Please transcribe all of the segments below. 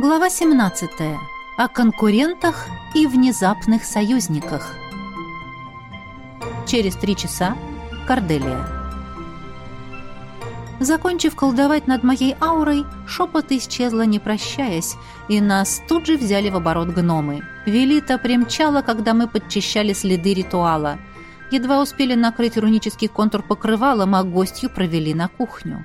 Глава 17. О конкурентах и внезапных союзниках. Через три часа. Корделия. Закончив колдовать над моей аурой, шепот исчезла, не прощаясь, и нас тут же взяли в оборот гномы. Велита примчала, когда мы подчищали следы ритуала. Едва успели накрыть рунический контур покрывалом, а гостью провели на кухню.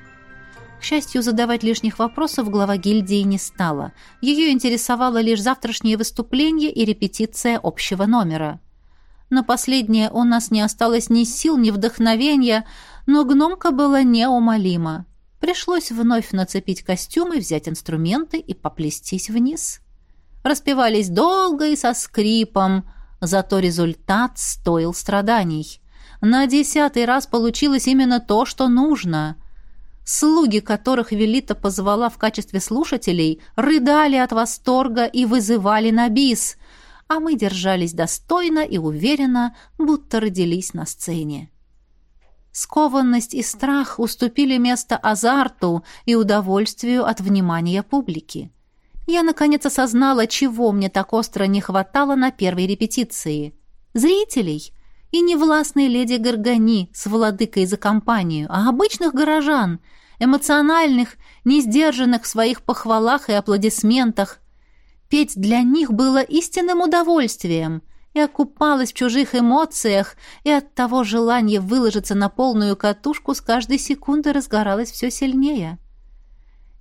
К счастью, задавать лишних вопросов глава гильдии не стала. Ее интересовало лишь завтрашнее выступление и репетиция общего номера. На последнее у нас не осталось ни сил, ни вдохновения, но гномка была неумолима. Пришлось вновь нацепить костюмы, взять инструменты и поплестись вниз. Распевались долго и со скрипом, зато результат стоил страданий. На десятый раз получилось именно то, что нужно — Слуги, которых Велита позвала в качестве слушателей, рыдали от восторга и вызывали на бис, а мы держались достойно и уверенно, будто родились на сцене. Скованность и страх уступили место азарту и удовольствию от внимания публики. Я, наконец, осознала, чего мне так остро не хватало на первой репетиции. Зрителей — и не властной леди Горгани с владыкой за компанию, а обычных горожан, эмоциональных, не сдержанных в своих похвалах и аплодисментах. Петь для них было истинным удовольствием. Я купалась в чужих эмоциях, и от того желание выложиться на полную катушку с каждой секунды разгоралось все сильнее.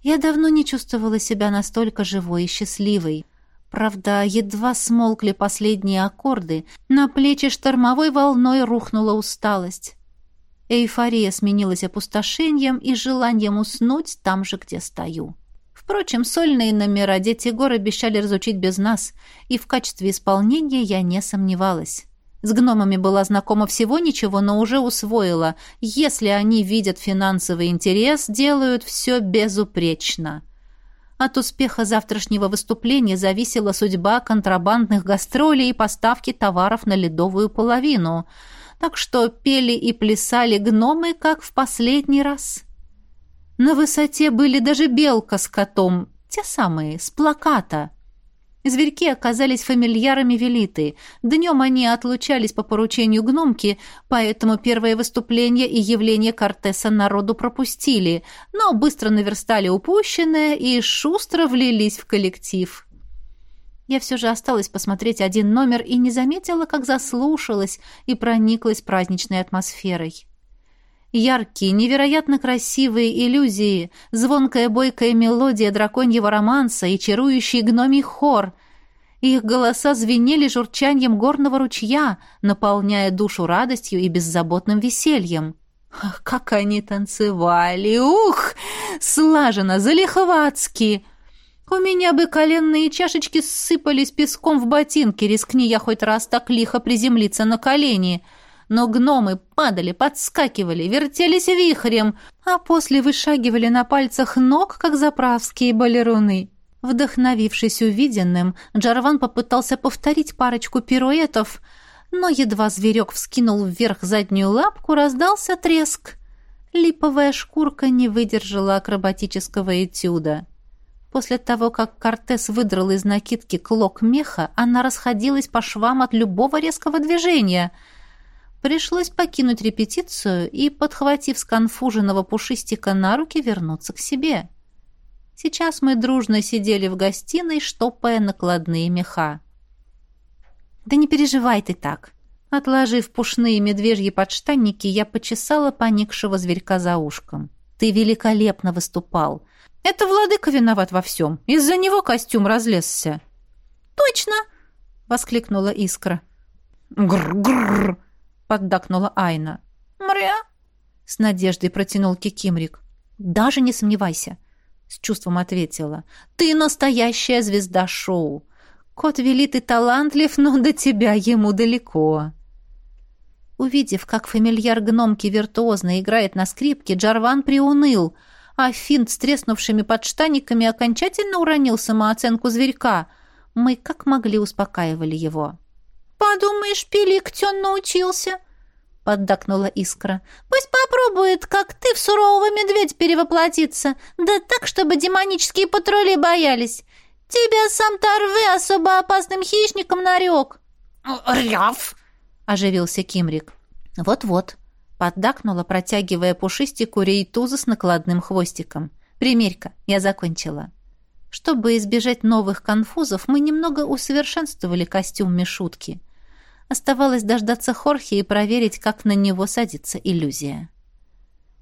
Я давно не чувствовала себя настолько живой и счастливой. Правда, едва смолкли последние аккорды, на плечи штормовой волной рухнула усталость. Эйфория сменилась опустошением и желанием уснуть там же, где стою. Впрочем, сольные номера дети гор обещали разучить без нас, и в качестве исполнения я не сомневалась. С гномами была знакома всего ничего, но уже усвоила. Если они видят финансовый интерес, делают все безупречно. От успеха завтрашнего выступления зависела судьба контрабандных гастролей и поставки товаров на ледовую половину. Так что пели и плясали гномы, как в последний раз. На высоте были даже белка с котом, те самые, с плаката — Зверьки оказались фамильярами Велиты. Днем они отлучались по поручению гномки, поэтому первое выступление и явление Кортеса народу пропустили, но быстро наверстали упущенное и шустро влились в коллектив. Я все же осталась посмотреть один номер и не заметила, как заслушалась и прониклась праздничной атмосферой. Яркие, невероятно красивые иллюзии, звонкая бойкая мелодия драконьего романса и чарующий гномий хор. Их голоса звенели журчанием горного ручья, наполняя душу радостью и беззаботным весельем. Ах, как они танцевали! Ух! Слаженно, залихватски! У меня бы коленные чашечки сыпались песком в ботинки, рискни я хоть раз так лихо приземлиться на колени — но гномы падали, подскакивали, вертелись вихрем, а после вышагивали на пальцах ног, как заправские балеруны. Вдохновившись увиденным, Джарван попытался повторить парочку пируэтов, но едва зверек вскинул вверх заднюю лапку, раздался треск. Липовая шкурка не выдержала акробатического этюда. После того, как Кортес выдрал из накидки клок меха, она расходилась по швам от любого резкого движения — Пришлось покинуть репетицию и, подхватив сконфуженного пушистика на руки, вернуться к себе. Сейчас мы дружно сидели в гостиной, штопая накладные меха. «Да не переживай ты так!» Отложив пушные медвежьи подштанники, я почесала поникшего зверька за ушком. «Ты великолепно выступал!» «Это владыка виноват во всем. Из-за него костюм разлезся». «Точно!» — воскликнула Искра. «Гр-гр!» Поддакнула Айна. «Мря!» — с надеждой протянул Кикимрик. «Даже не сомневайся», — с чувством ответила. «Ты настоящая звезда шоу. Кот велит и талантлив, но до тебя ему далеко». Увидев, как фамильяр гномки виртуозно играет на скрипке, Джарван приуныл, а Финт с треснувшими подштаниками окончательно уронил самооценку зверька. Мы как могли успокаивали его. «Подумаешь, Пилик тен научился!» — поддакнула Искра. «Пусть попробует, как ты, в сурового медведя перевоплотиться. Да так, чтобы демонические патрули боялись. Тебя сам Торве особо опасным хищником нарек!» «Ряв!» — оживился Кимрик. «Вот-вот», — поддакнула, протягивая пушистику рейтуза с накладным хвостиком. «Примерь-ка, я закончила». Чтобы избежать новых конфузов, мы немного усовершенствовали костюм Мишутки. Оставалось дождаться Хорхи и проверить, как на него садится иллюзия.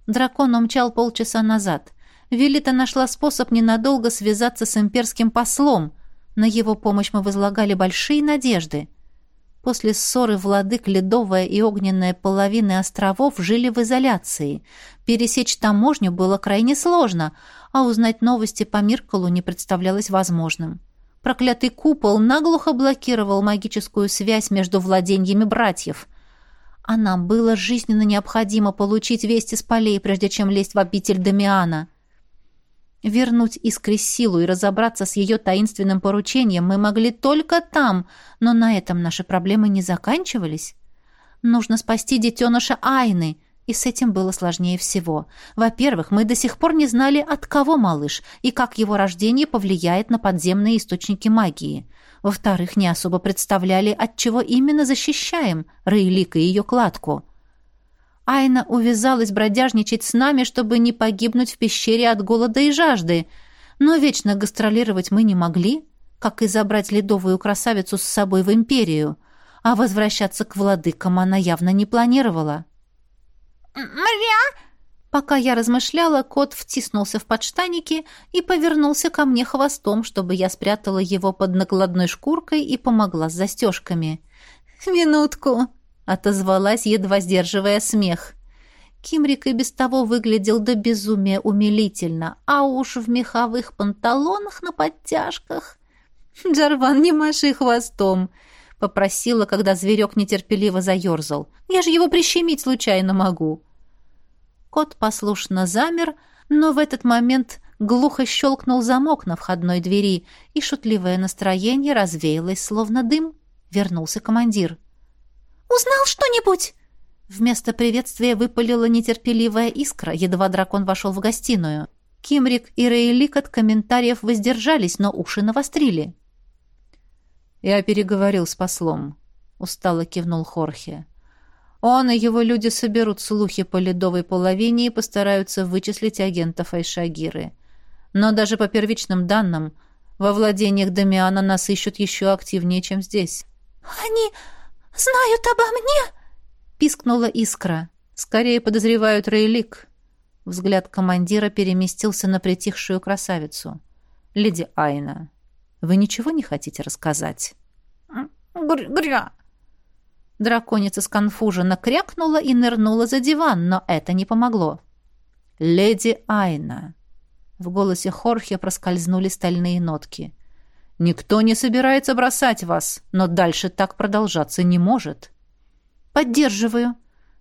Дракон умчал полчаса назад. Велита нашла способ ненадолго связаться с имперским послом. На его помощь мы возлагали большие надежды. После ссоры владык ледовая и огненная половины островов жили в изоляции. Пересечь таможню было крайне сложно, а узнать новости по Миркалу не представлялось возможным. Проклятый купол наглухо блокировал магическую связь между владениями братьев. А нам было жизненно необходимо получить весть из полей, прежде чем лезть в обитель Дамиана — Вернуть Искре силу и разобраться с ее таинственным поручением мы могли только там, но на этом наши проблемы не заканчивались. Нужно спасти детеныша Айны, и с этим было сложнее всего. Во-первых, мы до сих пор не знали, от кого малыш и как его рождение повлияет на подземные источники магии. Во-вторых, не особо представляли, от чего именно защищаем Рейлика и ее кладку. Айна увязалась бродяжничать с нами, чтобы не погибнуть в пещере от голода и жажды. Но вечно гастролировать мы не могли, как и забрать ледовую красавицу с собой в империю. А возвращаться к владыкам она явно не планировала. «Мря!» Пока я размышляла, кот втиснулся в подштаники и повернулся ко мне хвостом, чтобы я спрятала его под накладной шкуркой и помогла с застежками. «Минутку!» отозвалась, едва сдерживая смех. Кимрик и без того выглядел до безумия умилительно, а уж в меховых панталонах на подтяжках. «Джарван, не маши хвостом!» — попросила, когда зверек нетерпеливо заерзал. «Я же его прищемить случайно могу!» Кот послушно замер, но в этот момент глухо щелкнул замок на входной двери, и шутливое настроение развеялось, словно дым. Вернулся командир. — «Узнал что-нибудь?» Вместо приветствия выпалила нетерпеливая искра, едва дракон вошел в гостиную. Кимрик и Рейлик от комментариев воздержались, но уши навострили. «Я переговорил с послом», — устало кивнул Хорхе. «Он и его люди соберут слухи по ледовой половине и постараются вычислить агентов Айшагиры. Но даже по первичным данным, во владениях Дамиана нас ищут еще активнее, чем здесь». «Они знают обо мне?» — пискнула искра. «Скорее подозревают Рейлик». Взгляд командира переместился на притихшую красавицу. «Леди Айна, вы ничего не хотите рассказать?» «Гря!» Драконица сконфуженно крякнула и нырнула за диван, но это не помогло. «Леди Айна!» В голосе Хорхе проскользнули стальные нотки. Никто не собирается бросать вас, но дальше так продолжаться не может. Поддерживаю,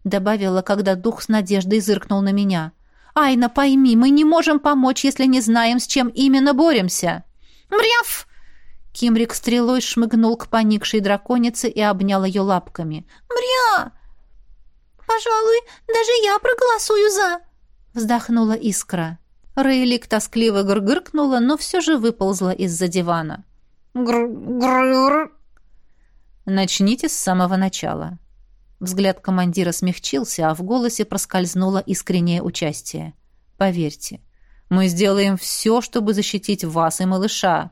добавила, когда дух с надеждой зыркнул на меня. Айна, пойми, мы не можем помочь, если не знаем, с чем именно боремся. Мряв! Кимрик стрелой шмыгнул к поникшей драконице и обнял ее лапками. «Мря! Пожалуй, даже я проголосую за!» Вздохнула искра. Рейлик тоскливо гргыркнула, но все же выползла из-за дивана. Гр-гр-гр. Начните с самого начала. Взгляд командира смягчился, а в голосе проскользнуло искреннее участие. Поверьте, мы сделаем все, чтобы защитить вас и малыша.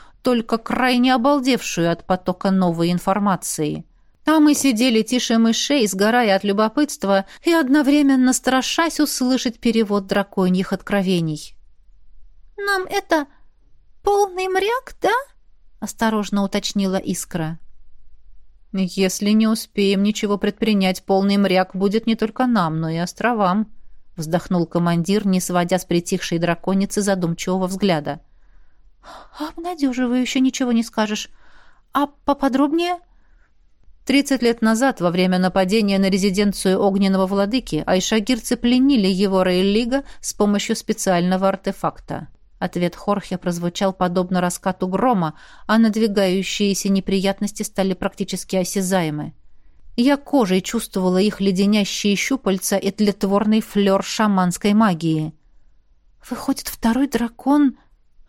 только крайне обалдевшую от потока новой информации. А мы сидели тише мышей, сгорая от любопытства и одновременно страшась услышать перевод драконьих откровений. «Нам это полный мряк, да?» — осторожно уточнила Искра. «Если не успеем ничего предпринять, полный мряк будет не только нам, но и островам», — вздохнул командир, не сводя с притихшей драконицы задумчивого взгляда. «Обнадеживающе ничего не скажешь. а поподробнее?» Тридцать лет назад, во время нападения на резиденцию огненного владыки, айшагирцы пленили его Рейлига с помощью специального артефакта. Ответ Хорхе прозвучал подобно раскату грома, а надвигающиеся неприятности стали практически осязаемы. Я кожей чувствовала их леденящие щупальца и тлетворный флер шаманской магии. «Выходит, второй дракон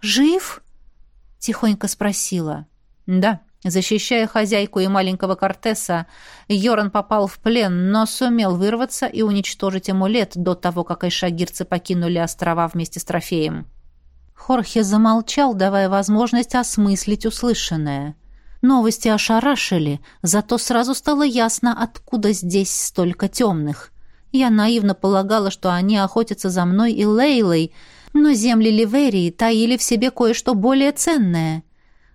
жив?» — тихонько спросила. «Да», Защищая хозяйку и маленького Кортеса, Йоран попал в плен, но сумел вырваться и уничтожить амулет до того, как айшагирцы покинули острова вместе с трофеем. Хорхе замолчал, давая возможность осмыслить услышанное. Новости ошарашили, зато сразу стало ясно, откуда здесь столько темных. Я наивно полагала, что они охотятся за мной и Лейлой, но земли Ливерии таили в себе кое-что более ценное —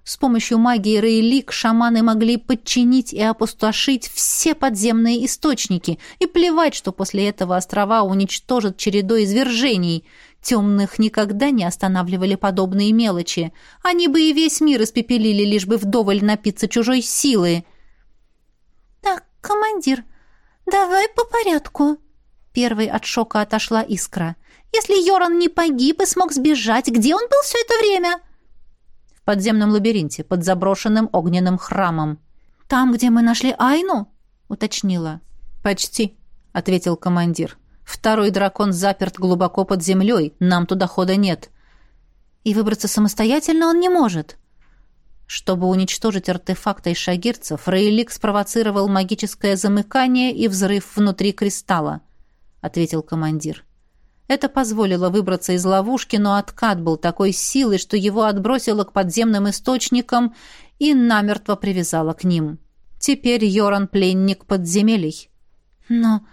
с помощью магии Рейлик шаманы могли подчинить и опустошить все подземные источники, и плевать, что после этого острова уничтожат чередой извержений. Темных никогда не останавливали подобные мелочи. Они бы и весь мир испепелили, лишь бы вдоволь напиться чужой силы. «Так, командир, давай по порядку». Первой от шока отошла искра. «Если Йоран не погиб и смог сбежать, где он был все это время?» подземном лабиринте, под заброшенным огненным храмом. «Там, где мы нашли Айну?» — уточнила. «Почти», — ответил командир. «Второй дракон заперт глубоко под землей, нам туда хода нет». «И выбраться самостоятельно он не может». Чтобы уничтожить артефакты шагирцев, Рейлик спровоцировал магическое замыкание и взрыв внутри кристалла, — ответил командир. Это позволило выбраться из ловушки, но откат был такой силы, что его отбросило к подземным источникам и намертво привязало к ним. Теперь Йоран пленник подземелий. «Но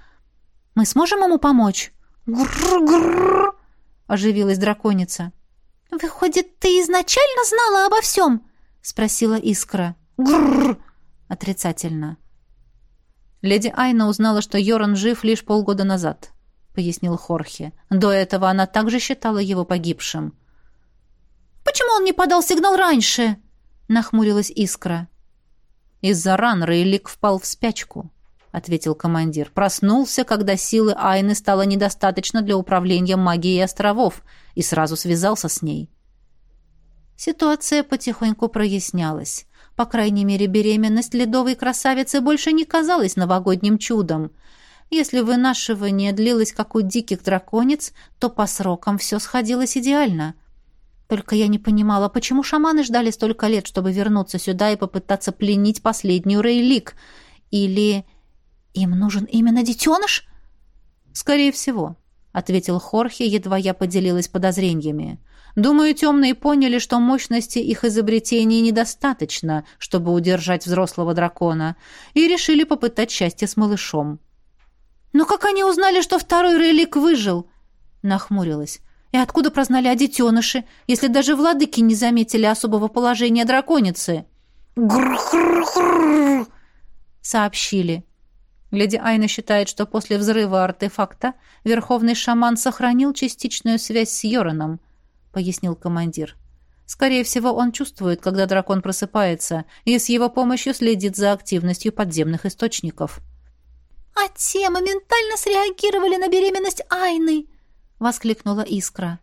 мы сможем ему помочь?» «Грррр-грррр!» — оживилась драконица. «Выходит, ты изначально знала обо всем?» — спросила Искра. «Грррр!» — отрицательно. Леди Айна узнала, что Йоран жив лишь полгода назад. — пояснил Хорхе. «До этого она также считала его погибшим». «Почему он не подал сигнал раньше?» — нахмурилась Искра. «Из-за ран Рейлик впал в спячку», — ответил командир. «Проснулся, когда силы Айны стало недостаточно для управления магией островов, и сразу связался с ней». Ситуация потихоньку прояснялась. По крайней мере, беременность ледовой красавицы больше не казалась новогодним чудом — если вынашивание длилось, как у диких драконец, то по срокам все сходилось идеально. Только я не понимала, почему шаманы ждали столько лет, чтобы вернуться сюда и попытаться пленить последнюю Рейлик? Или им нужен именно детеныш? Скорее всего, — ответил Хорхе, едва я поделилась подозрениями. Думаю, темные поняли, что мощности их изобретений недостаточно, чтобы удержать взрослого дракона, и решили попытать счастье с малышом. «Но как они узнали, что второй релик выжил?» Нахмурилась. «И откуда прознали о детеныше, если даже владыки не заметили особого положения драконицы?» «Гр-гр-гр!» сообщили. Леди Айна считает, что после взрыва артефакта верховный шаман сохранил частичную связь с Йораном, пояснил командир. Скорее всего, он чувствует, когда дракон просыпается, и с его помощью следит за активностью подземных источников. «А те моментально среагировали на беременность Айны!» — воскликнула Искра.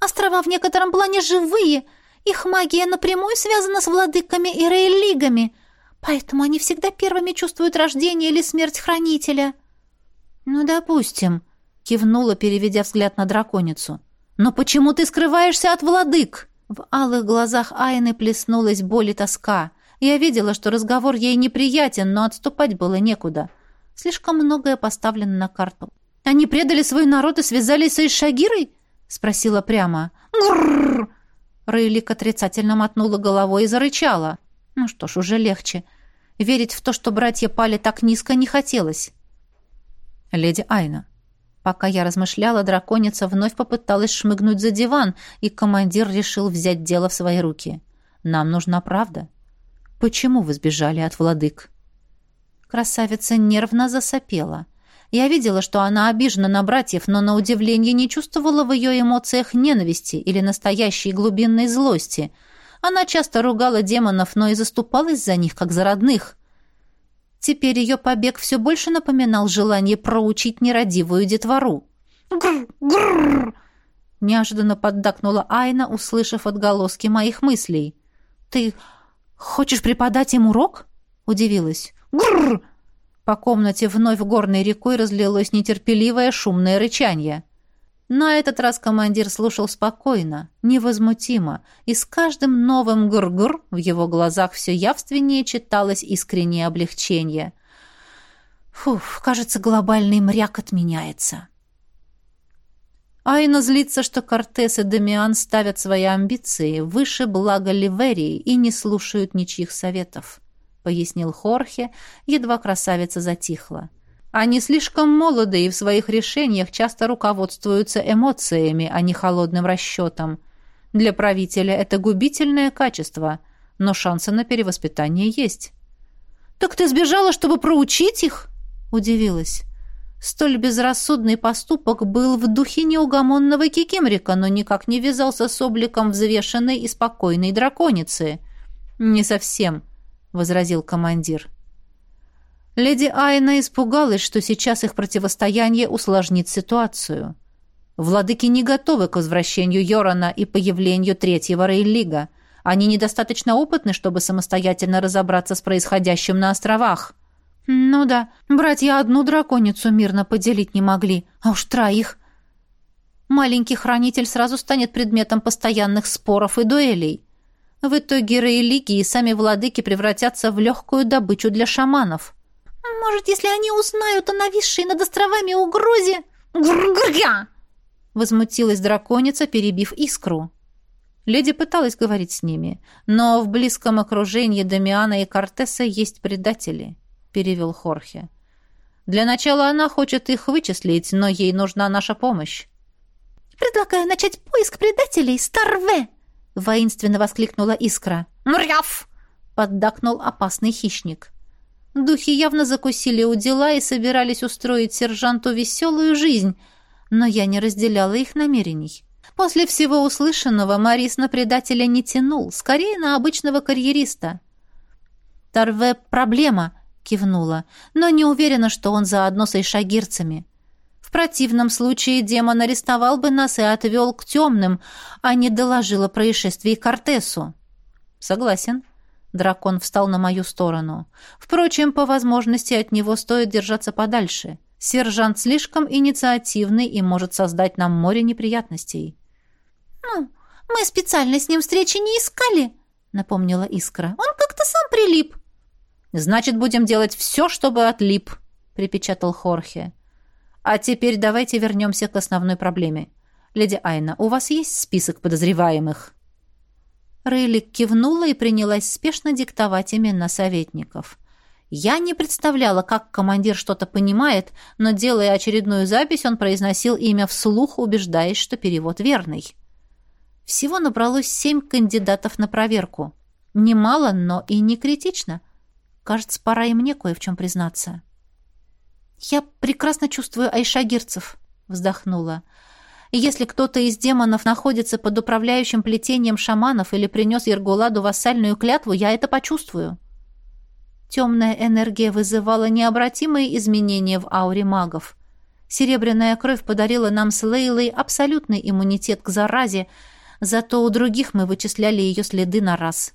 «Острова в некотором плане живые. Их магия напрямую связана с владыками и рейлигами, поэтому они всегда первыми чувствуют рождение или смерть хранителя». «Ну, допустим», — кивнула, переведя взгляд на драконицу. «Но почему ты скрываешься от владык?» В алых глазах Айны плеснулась боль и тоска. Я видела, что разговор ей неприятен, но отступать было некуда. Слишком многое поставлено на карту. Они предали свой народ и связались с Ишагирой? спросила прямо. Грррр! Рейлик отрицательно мотнула головой и зарычала. Ну что ж, уже легче. Верить в то, что братья пали так низко, не хотелось. Леди Айна. Пока я размышляла, драконица вновь попыталась шмыгнуть за диван, и командир решил взять дело в свои руки. Нам нужна правда. Почему вы сбежали от владык? Красавица нервно засопела. Я видела, что она обижена на братьев, но на удивление не чувствовала в ее эмоциях ненависти или настоящей глубинной злости. Она часто ругала демонов, но и заступалась за них, как за родных. Теперь ее побег все больше напоминал желание проучить нерадивую детвору. «Гррр! Гррр!» Неожиданно поддакнула Айна, услышав отголоски моих мыслей. «Ты хочешь преподать им урок?» — удивилась. «Гррр!» По комнате вновь горной рекой разлилось нетерпеливое шумное рычание. На этот раз командир слушал спокойно, невозмутимо, и с каждым новым гур-гур в его глазах все явственнее читалось искреннее облегчение. Фух, кажется, глобальный мряк отменяется. Айна злится, что Кортес и Дамиан ставят свои амбиции выше блага Ливерии и не слушают ничьих советов, пояснил Хорхе, едва красавица затихла. Они слишком молоды и в своих решениях часто руководствуются эмоциями, а не холодным расчетом. Для правителя это губительное качество, но шансы на перевоспитание есть. «Так ты сбежала, чтобы проучить их?» – удивилась. Столь безрассудный поступок был в духе неугомонного кикимрика, но никак не вязался с обликом взвешенной и спокойной драконицы. «Не совсем», — возразил командир. Леди Айна испугалась, что сейчас их противостояние усложнит ситуацию. Владыки не готовы к возвращению Йорана и появлению третьего Рейлига. Они недостаточно опытны, чтобы самостоятельно разобраться с происходящим на островах. «Ну да, братья одну драконицу мирно поделить не могли, а уж троих. Маленький хранитель сразу станет предметом постоянных споров и дуэлей. В итоге рейлики и сами владыки превратятся в легкую добычу для шаманов». «Может, если они узнают о нависшей над островами угрозе...» «Гр-гр-я!» Возмутилась драконица, перебив искру. Леди пыталась говорить с ними, но в близком окружении Дамиана и Кортеса есть предатели перевел Хорхе. Для начала она хочет их вычислить, но ей нужна наша помощь. «Предлагаю начать поиск предателей, Старве!» — воинственно воскликнула Искра. «Мряв!» — поддакнул опасный хищник. Духи явно закусили у дела и собирались устроить сержанту веселую жизнь, но я не разделяла их намерений. После всего услышанного Марис на предателя не тянул, скорее на обычного карьериста. «Тарве — проблема», кивнула, но не уверена, что он заодно с айшагирцами. В противном случае демон арестовал бы нас и отвел к темным, а не доложил о происшествии Кортесу. Согласен. Дракон встал на мою сторону. Впрочем, по возможности от него стоит держаться подальше. Сержант слишком инициативный и может создать нам море неприятностей. «Ну, мы специально с ним встречи не искали», — напомнила Искра. «Он как-то сам прилип». Значит, будем делать все, чтобы отлип, припечатал Хорхе. А теперь давайте вернемся к основной проблеме. Леди Айна, у вас есть список подозреваемых? Рейлик кивнула и принялась спешно диктовать имена советников. Я не представляла, как командир что-то понимает, но, делая очередную запись, он произносил имя вслух, убеждаясь, что перевод верный. Всего набралось семь кандидатов на проверку. Немало, но и не критично. Кажется, пора и мне кое в чем признаться. «Я прекрасно чувствую айшагирцев», — вздохнула. «Если кто-то из демонов находится под управляющим плетением шаманов или принес Ергуладу вассальную клятву, я это почувствую». Темная энергия вызывала необратимые изменения в ауре магов. Серебряная кровь подарила нам с Лейлой абсолютный иммунитет к заразе, зато у других мы вычисляли ее следы на раз.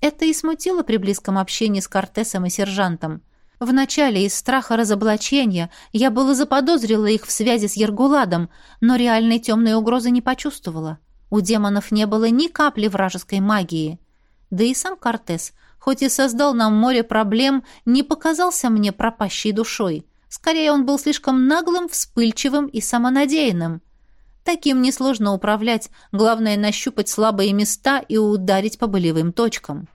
Это и смутило при близком общении с Кортесом и сержантом. Вначале из страха разоблачения я было заподозрила их в связи с Ергуладом, но реальной темной угрозы не почувствовала. У демонов не было ни капли вражеской магии. Да и сам Кортес, хоть и создал нам море проблем, не показался мне пропащей душой. Скорее, он был слишком наглым, вспыльчивым и самонадеянным. Таким несложно управлять, главное нащупать слабые места и ударить по болевым точкам.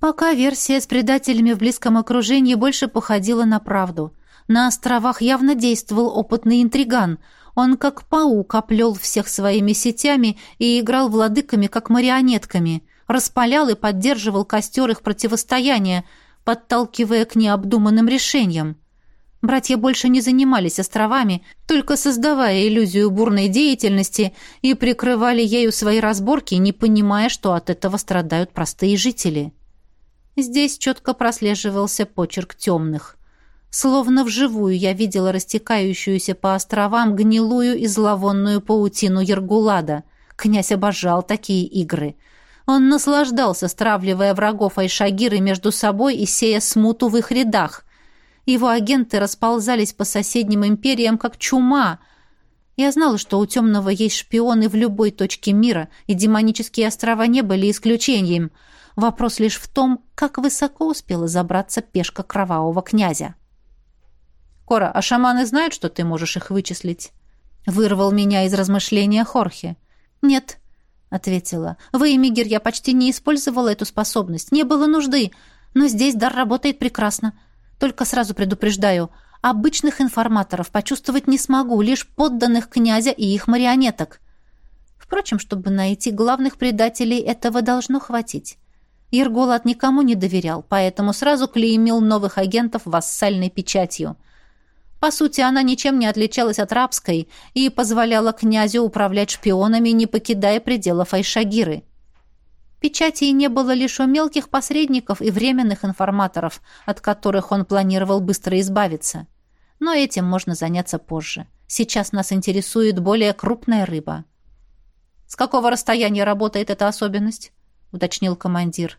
Пока версия с предателями в близком окружении больше походила на правду. На островах явно действовал опытный интриган. Он как паук оплел всех своими сетями и играл владыками как марионетками, распалял и поддерживал костер их противостояния, подталкивая к необдуманным решениям. Братья больше не занимались островами, только создавая иллюзию бурной деятельности и прикрывали ею свои разборки, не понимая, что от этого страдают простые жители. Здесь четко прослеживался почерк темных. Словно вживую я видела растекающуюся по островам гнилую и зловонную паутину Ергулада. Князь обожал такие игры. Он наслаждался, стравливая врагов Айшагиры между собой и сея смуту в их рядах. Его агенты расползались по соседним империям, как чума. Я знала, что у темного есть шпионы в любой точке мира, и демонические острова не были исключением. Вопрос лишь в том, как высоко успела забраться пешка кровавого князя. «Кора, а шаманы знают, что ты можешь их вычислить?» Вырвал меня из размышления Хорхе. «Нет», — ответила. «В Эмигер я почти не использовала эту способность. Не было нужды. Но здесь дар работает прекрасно. Только сразу предупреждаю, обычных информаторов почувствовать не смогу, лишь подданных князя и их марионеток. Впрочем, чтобы найти главных предателей, этого должно хватить. Ерголат никому не доверял, поэтому сразу клеймил новых агентов вассальной печатью — по сути, она ничем не отличалась от рабской и позволяла князю управлять шпионами, не покидая пределов Айшагиры. Печатей не было лишь у мелких посредников и временных информаторов, от которых он планировал быстро избавиться. Но этим можно заняться позже. Сейчас нас интересует более крупная рыба. «С какого расстояния работает эта особенность?» — уточнил командир.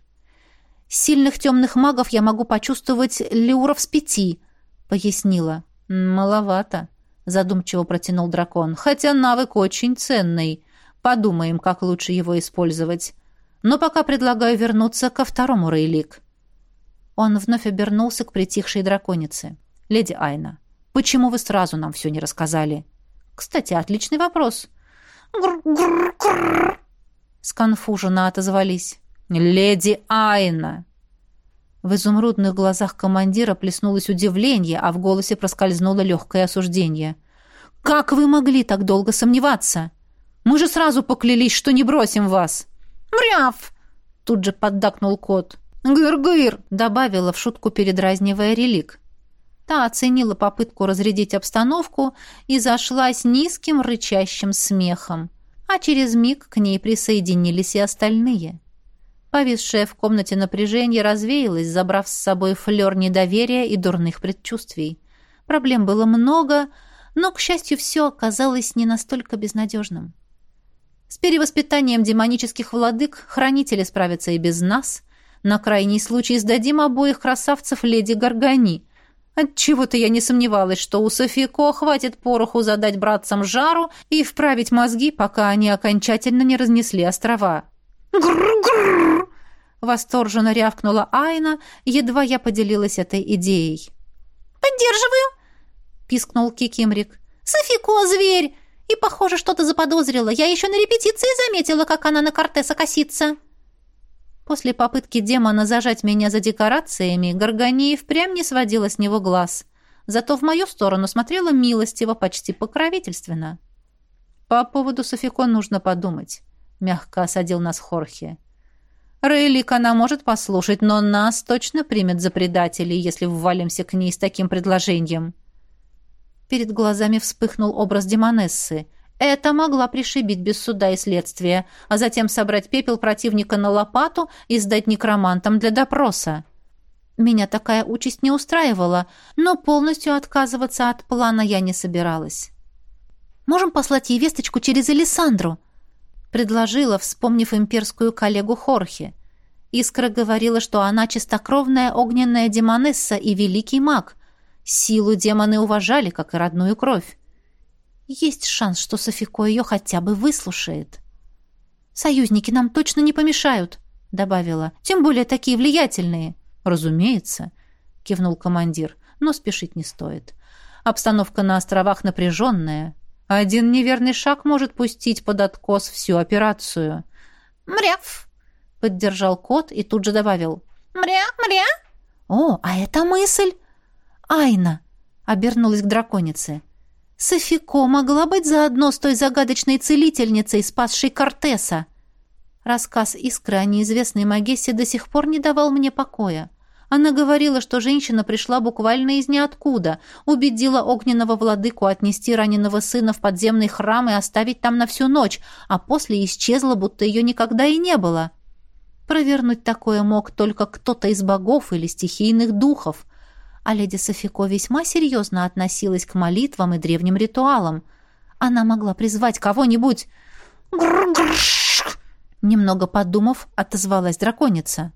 «Сильных темных магов я могу почувствовать леуров с пяти», — пояснила. «Маловато», — задумчиво протянул дракон. «Хотя навык очень ценный. Подумаем, как лучше его использовать. Но пока предлагаю вернуться ко второму рейлик». Он вновь обернулся к притихшей драконице. «Леди Айна, почему вы сразу нам все не рассказали?» «Кстати, отличный вопрос». «Гр-гр-гр!» Сконфуженно отозвались. «Леди Айна!» В изумрудных глазах командира плеснулось удивление, а в голосе проскользнуло легкое осуждение. «Как вы могли так долго сомневаться? Мы же сразу поклялись, что не бросим вас!» «Мряв!» — тут же поддакнул кот. «Гыр-гыр!» — добавила в шутку, передразнивая релик. Та оценила попытку разрядить обстановку и зашлась низким рычащим смехом, а через миг к ней присоединились и остальные. Повисшее в комнате напряжение развеялось, забрав с собой флер недоверия и дурных предчувствий. Проблем было много, но, к счастью, все оказалось не настолько безнадежным. С перевоспитанием демонических владык хранители справятся и без нас. На крайний случай сдадим обоих красавцев леди Гаргани. Отчего-то я не сомневалась, что у Софико хватит пороху задать братцам жару и вправить мозги, пока они окончательно не разнесли острова. «Грррр!» — восторженно рявкнула Айна, едва я поделилась этой идеей. «Поддерживаю!» — пискнул Кикимрик. «Софико, зверь! И, похоже, что-то заподозрила. Я еще на репетиции заметила, как она на Кортеса косится». После попытки демона зажать меня за декорациями, Горгониев прям не сводила с него глаз. Зато в мою сторону смотрела милостиво, почти покровительственно. По поводу Софико нужно подумать мягко осадил нас Хорхе. Рейлик она может послушать, но нас точно примет за предателей, если ввалимся к ней с таким предложением. Перед глазами вспыхнул образ Демонессы. Это могла пришибить без суда и следствия, а затем собрать пепел противника на лопату и сдать некромантам для допроса. Меня такая участь не устраивала, но полностью отказываться от плана я не собиралась. «Можем послать ей весточку через Элисандру», предложила, вспомнив имперскую коллегу Хорхе. Искра говорила, что она чистокровная огненная демонесса и великий маг. Силу демоны уважали, как и родную кровь. Есть шанс, что Софико ее хотя бы выслушает. «Союзники нам точно не помешают», — добавила. «Тем более такие влиятельные». «Разумеется», — кивнул командир, — «но спешить не стоит. Обстановка на островах напряженная. Один неверный шаг может пустить под откос всю операцию. «Мряв!» — поддержал кот и тут же добавил. «Мря, мря!» «О, а это мысль!» «Айна!» — обернулась к драконице. «Софико могла быть заодно с той загадочной целительницей, спасшей Кортеса!» Рассказ Искры о неизвестной Магессе до сих пор не давал мне покоя. Она говорила, что женщина пришла буквально из ниоткуда, убедила огненного владыку отнести раненого сына в подземный храм и оставить там на всю ночь, а после исчезла, будто ее никогда и не было. Провернуть такое мог только кто-то из богов или стихийных духов. А леди Софико весьма серьезно относилась к молитвам и древним ритуалам. Она могла призвать кого-нибудь... Немного подумав, отозвалась драконица.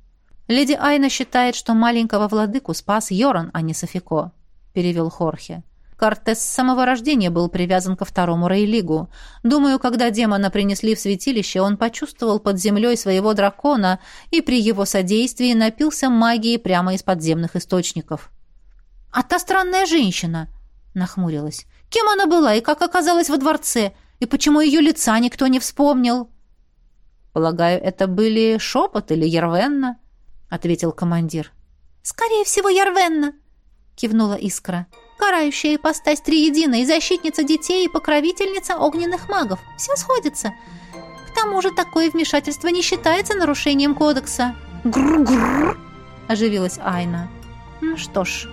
«Леди Айна считает, что маленького владыку спас Йоран, а не Софико», — перевел Хорхе. Кортес с самого рождения был привязан ко второму Рейлигу. Думаю, когда демона принесли в святилище, он почувствовал под землей своего дракона и при его содействии напился магией прямо из подземных источников. «А та странная женщина?» — нахмурилась. «Кем она была и как оказалась во дворце? И почему ее лица никто не вспомнил?» «Полагаю, это были шепот или Ервенна?» — ответил командир. «Скорее всего, Ярвенна!» — кивнула Искра. «Карающая ипостась триедина и защитница детей и покровительница огненных магов. Все сходится. К тому же такое вмешательство не считается нарушением кодекса». «Гр-гр!» — оживилась Айна. «Ну что ж,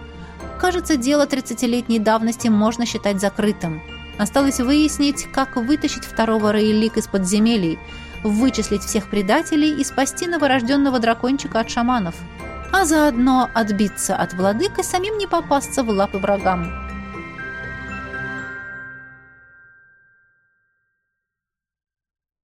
кажется, дело тридцатилетней давности можно считать закрытым. Осталось выяснить, как вытащить второго Рейлик из подземелий, вычислить всех предателей и спасти новорожденного дракончика от шаманов, а заодно отбиться от владык и самим не попасться в лапы врагам.